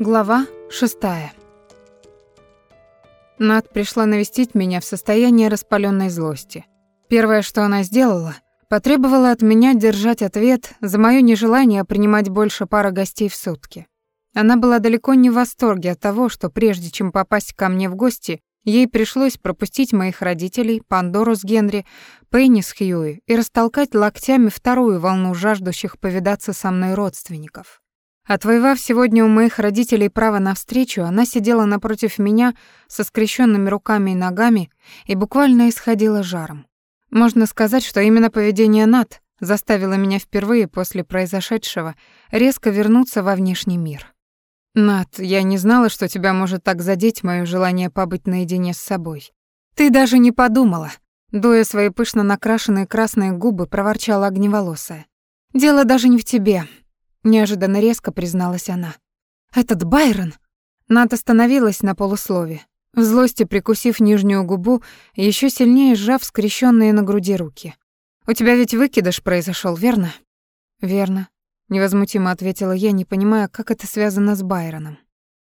Глава шестая. Над пришла навестить меня в состоянии распаленной злости. Первое, что она сделала, потребовала от меня держать ответ за моё нежелание принимать больше пары гостей в сутки. Она была далеко не в восторге от того, что прежде чем попасть ко мне в гости, ей пришлось пропустить моих родителей, Пандору с Генри, Пенни с Хьюи и растолкать локтями вторую волну жаждущих повидаться со мной родственников. Отвоевав сегодня у моих родителей право на встречу, она сидела напротив меня со скрещенными руками и ногами и буквально исходила жаром. Можно сказать, что именно поведение Нат заставило меня впервые после произошедшего резко вернуться во внешний мир. Нат, я не знала, что тебя может так задеть моё желание побыть наедине с собой. Ты даже не подумала, дуя свои пышно накрашенные красные губы, проворчала огневолосая. Дело даже не в тебе, неожиданно резко призналась она. Этот Байрон. Нат остановилась на полуслове, в злости прикусив нижнюю губу и ещё сильнее сжав скрещенные на груди руки. У тебя ведь выкидыш произошёл, верно? Верно, невозмутимо ответила я, не понимая, как это связано с Байроном.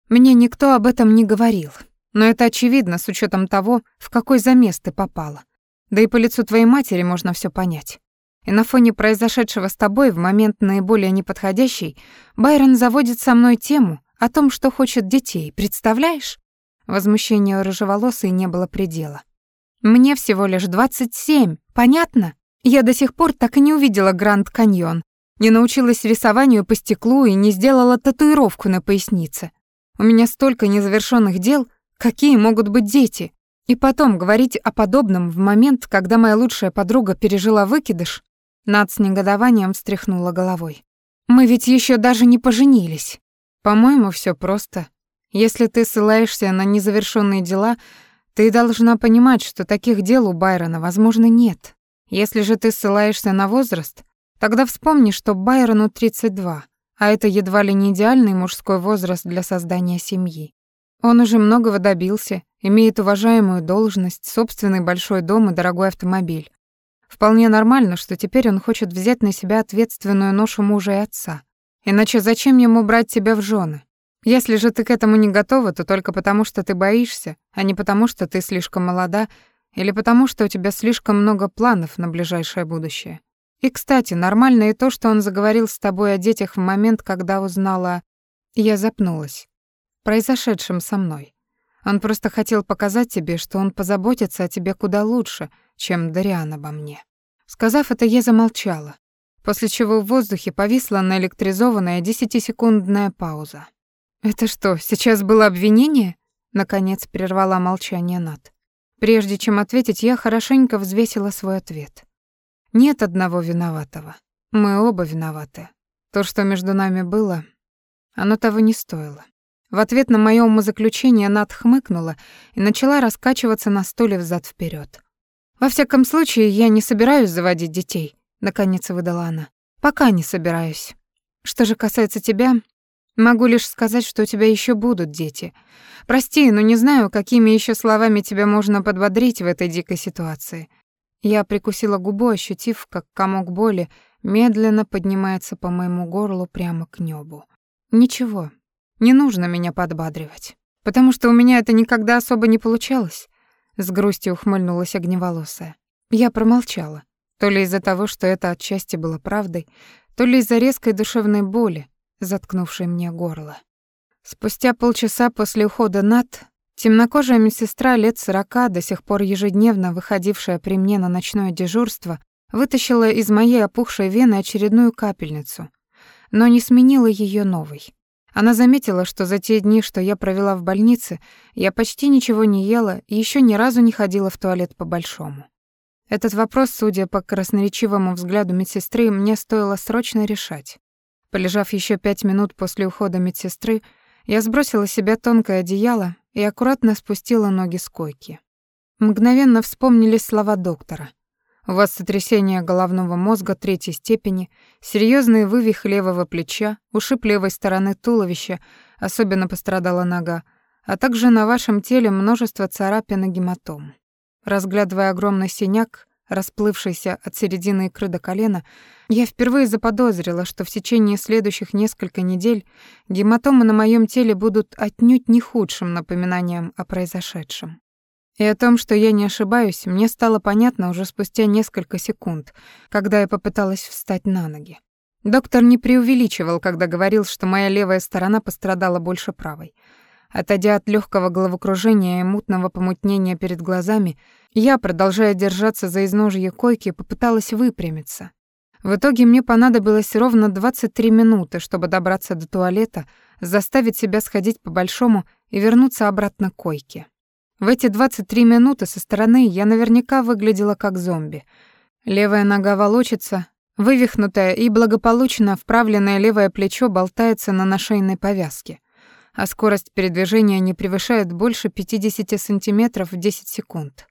Мне никто об этом не говорил, но это очевидно с учётом того, в какой замес ты попала. Да и по лицу твоей матери можно всё понять. И на фоне произошедшего с тобой в момент наиболее неподходящий Байрон заводит со мной тему о том, что хочет детей, представляешь? Возмущению рыжеволосой не было предела. Мне всего лишь двадцать семь, понятно? Я до сих пор так и не увидела Гранд Каньон, не научилась рисованию по стеклу и не сделала татуировку на пояснице. У меня столько незавершенных дел, какие могут быть дети? И потом говорить о подобном в момент, когда моя лучшая подруга пережила выкидыш, над с негодованием встряхнула головой. «Мы ведь еще даже не поженились. По-моему, все просто. Если ты ссылаешься на незавершенные дела, ты должна понимать, что таких дел у Байрона, возможно, нет. Если же ты ссылаешься на возраст, тогда вспомни, что Байрону 32, а это едва ли не идеальный мужской возраст для создания семьи. Он уже многого добился, имеет уважаемую должность, собственный большой дом и дорогой автомобиль. Вполне нормально, что теперь он хочет взять на себя ответственную ношу мужа и отца. Иначе зачем ему брать тебя в жены? Если же ты к этому не готова, то только потому, что ты боишься, а не потому, что ты слишком молода или потому, что у тебя слишком много планов на ближайшее будущее. И, кстати, нормально и то, что он заговорил с тобой о детях в момент, когда узнала... Я запнулась. Произошедшем со мной. Он просто хотел показать тебе, что он позаботится о тебе куда лучше, чем Дариан обо мне. Сказав это, я замолчала, после чего в воздухе повисла наэлектризованная десятисекундная пауза. «Это что, сейчас было обвинение?» Наконец прервала молчание Нат. Прежде чем ответить, я хорошенько взвесила свой ответ. Нет одного виноватого. Мы оба виноваты. То, что между нами было, оно того не стоило. В ответ на моё умозаключение Нат хмыкнула и начала раскачиваться на стуле взад вперед. «Во всяком случае, я не собираюсь заводить детей», — наконец выдала она. «Пока не собираюсь. Что же касается тебя, могу лишь сказать, что у тебя еще будут дети. Прости, но не знаю, какими еще словами тебя можно подбодрить в этой дикой ситуации». Я прикусила губу, ощутив, как комок боли медленно поднимается по моему горлу прямо к небу. «Ничего, не нужно меня подбадривать, потому что у меня это никогда особо не получалось. С грустью ухмыльнулась огневолосая. Я промолчала. То ли из-за того, что это отчасти было правдой, то ли из-за резкой душевной боли, заткнувшей мне горло. Спустя полчаса после ухода Нат, темнокожая медсестра лет сорока, до сих пор ежедневно выходившая при мне на ночное дежурство, вытащила из моей опухшей вены очередную капельницу, но не сменила ее новой. Она заметила, что за те дни, что я провела в больнице, я почти ничего не ела и еще ни разу не ходила в туалет по-большому. Этот вопрос, судя по красноречивому взгляду медсестры, мне стоило срочно решать. Полежав еще пять минут после ухода медсестры, я сбросила с себя тонкое одеяло и аккуратно спустила ноги с койки. Мгновенно вспомнились слова доктора — у вас сотрясение головного мозга третьей степени, серьезный вывих левого плеча, ушиб левой стороны туловища, особенно пострадала нога, а также на вашем теле множество царапин и гематом. Разглядывая огромный синяк, расплывшейся от середины икры до колена, я впервые заподозрила, что в течение следующих нескольких недель гематомы на моем теле будут отнюдь не худшим напоминанием о произошедшем. И о том, что я не ошибаюсь, мне стало понятно уже спустя несколько секунд, когда я попыталась встать на ноги. Доктор не преувеличивал, когда говорил, что моя левая сторона пострадала больше правой. Отойдя от легкого головокружения и мутного помутнения перед глазами, я, продолжая держаться за изножье койки, попыталась выпрямиться. В итоге мне понадобилось ровно 23 минуты, чтобы добраться до туалета, заставить себя сходить по-большому и вернуться обратно к койке. В эти 23 минуты со стороны я наверняка выглядела как зомби. Левая нога волочится, вывихнутая и благополучно вправленное левое плечо болтается на нашейной повязке, а скорость передвижения не превышает больше 50 сантиметров в 10 секунд.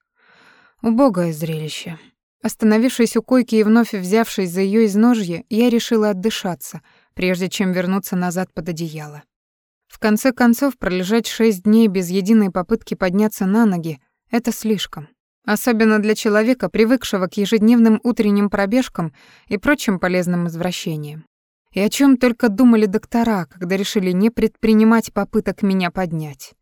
Убогое зрелище. Остановившись у койки и вновь взявшись за ее изножье, я решила отдышаться, прежде чем вернуться назад под одеяло. В конце концов, пролежать шесть дней без единой попытки подняться на ноги — это слишком. Особенно для человека, привыкшего к ежедневным утренним пробежкам и прочим полезным извращениям. И о чем только думали доктора, когда решили не предпринимать попыток меня поднять.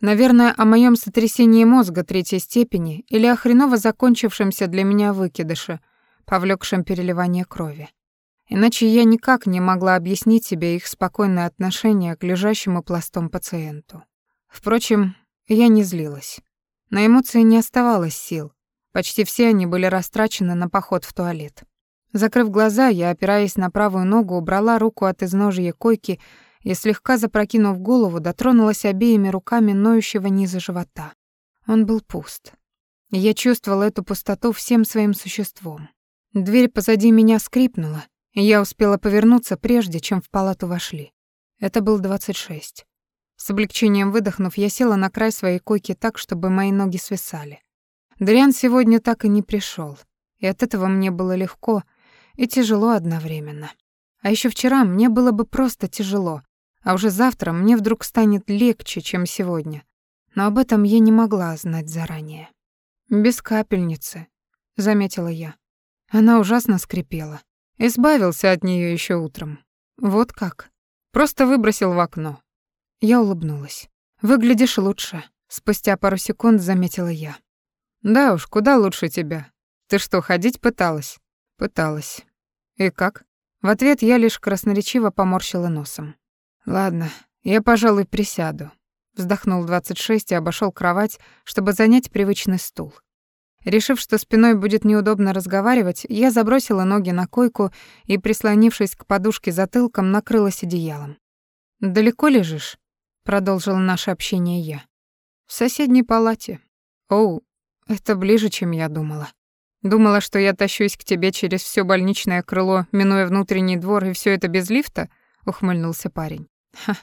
Наверное, о моем сотрясении мозга третьей степени или о хреново закончившемся для меня выкидыше, повлекшем переливание крови. Иначе я никак не могла объяснить себе их спокойное отношение к лежащему пластом пациенту. Впрочем, я не злилась. На эмоции не оставалось сил. Почти все они были растрачены на поход в туалет. Закрыв глаза, я, опираясь на правую ногу, убрала руку от изножья койки и, слегка запрокинув голову, дотронулась обеими руками ноющего низа живота. Он был пуст. я чувствовала эту пустоту всем своим существом. Дверь позади меня скрипнула, я успела повернуться, прежде чем в палату вошли. Это был 26. С облегчением выдохнув, я села на край своей койки так, чтобы мои ноги свисали. Дриан сегодня так и не пришел, и от этого мне было легко и тяжело одновременно. А еще вчера мне было бы просто тяжело, а уже завтра мне вдруг станет легче, чем сегодня. Но об этом я не могла знать заранее. «Без капельницы», — заметила я. Она ужасно скрипела. Избавился от нее еще утром. Вот как. Просто выбросил в окно. Я улыбнулась. Выглядишь лучше. Спустя пару секунд заметила я. Да уж, куда лучше тебя. Ты что, ходить пыталась? Пыталась. И как? В ответ я лишь красноречиво поморщила носом. Ладно, я, пожалуй, присяду. Вздохнул 26 и обошел кровать, чтобы занять привычный стул. Решив, что спиной будет неудобно разговаривать, я забросила ноги на койку и, прислонившись к подушке затылком, накрылась одеялом. «Далеко лежишь?» — продолжила наше общение я. «В соседней палате». «Оу, это ближе, чем я думала. Думала, что я тащусь к тебе через все больничное крыло, минуя внутренний двор, и все это без лифта?» — ухмыльнулся парень. «Ха,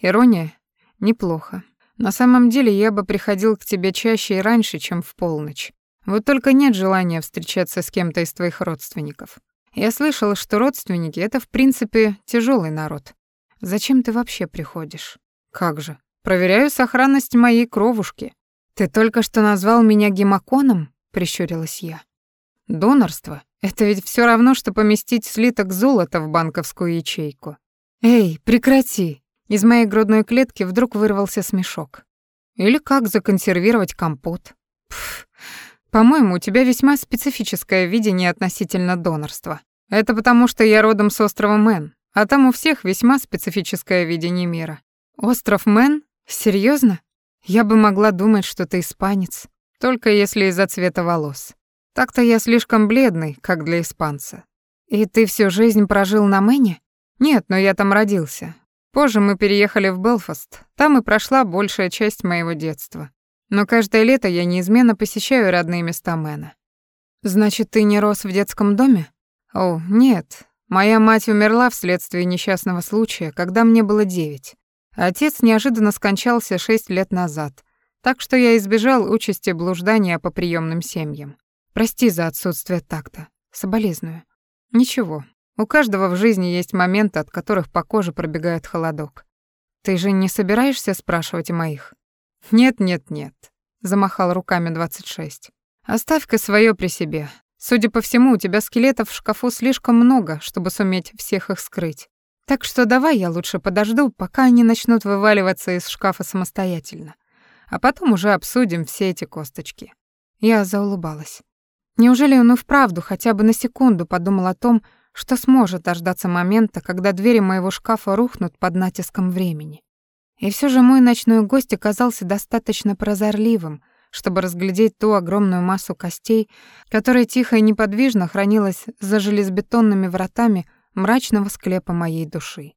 ирония? Неплохо. На самом деле я бы приходил к тебе чаще и раньше, чем в полночь. Вот только нет желания встречаться с кем-то из твоих родственников. Я слышала, что родственники — это, в принципе, тяжелый народ. Зачем ты вообще приходишь? Как же? Проверяю сохранность моей кровушки. Ты только что назвал меня гемоконом? Прищурилась я. Донорство — это ведь все равно, что поместить слиток золота в банковскую ячейку. Эй, прекрати! Из моей грудной клетки вдруг вырвался смешок. Или как законсервировать компот? Пф, по-моему, у тебя весьма специфическое видение относительно донорства. Это потому, что я родом с острова Мэн, а там у всех весьма специфическое видение мира. Остров Мэн? Серьезно? Я бы могла думать, что ты испанец, только если из-за цвета волос. Так-то я слишком бледный, как для испанца. И ты всю жизнь прожил на Мэне? Нет, но я там родился. Позже мы переехали в Белфаст. Там и прошла большая часть моего детства. Но каждое лето я неизменно посещаю родные места Мэна. Значит, ты не рос в детском доме? О, нет. Моя мать умерла вследствие несчастного случая, когда мне было девять. Отец неожиданно скончался шесть лет назад, так что я избежал участи блуждания по приемным семьям. Прости за отсутствие такта. Соболезную. Ничего. У каждого в жизни есть моменты, от которых по коже пробегает холодок. Ты же не собираешься спрашивать о моих? «Нет, нет, нет», — замахал руками 26. «Оставь-ка своё при себе. Судя по всему, у тебя скелетов в шкафу слишком много, чтобы суметь всех их скрыть. Так что давай я лучше подожду, пока они начнут вываливаться из шкафа самостоятельно. А потом уже обсудим все эти косточки. Я заулыбалась. Неужели он и вправду хотя бы на секунду подумал о том, что сможет дождаться момента, когда двери моего шкафа рухнут под натиском времени? И все же мой ночной гость оказался достаточно прозорливым, чтобы разглядеть ту огромную массу костей, которая тихо и неподвижно хранилась за железобетонными вратами мрачного склепа моей души.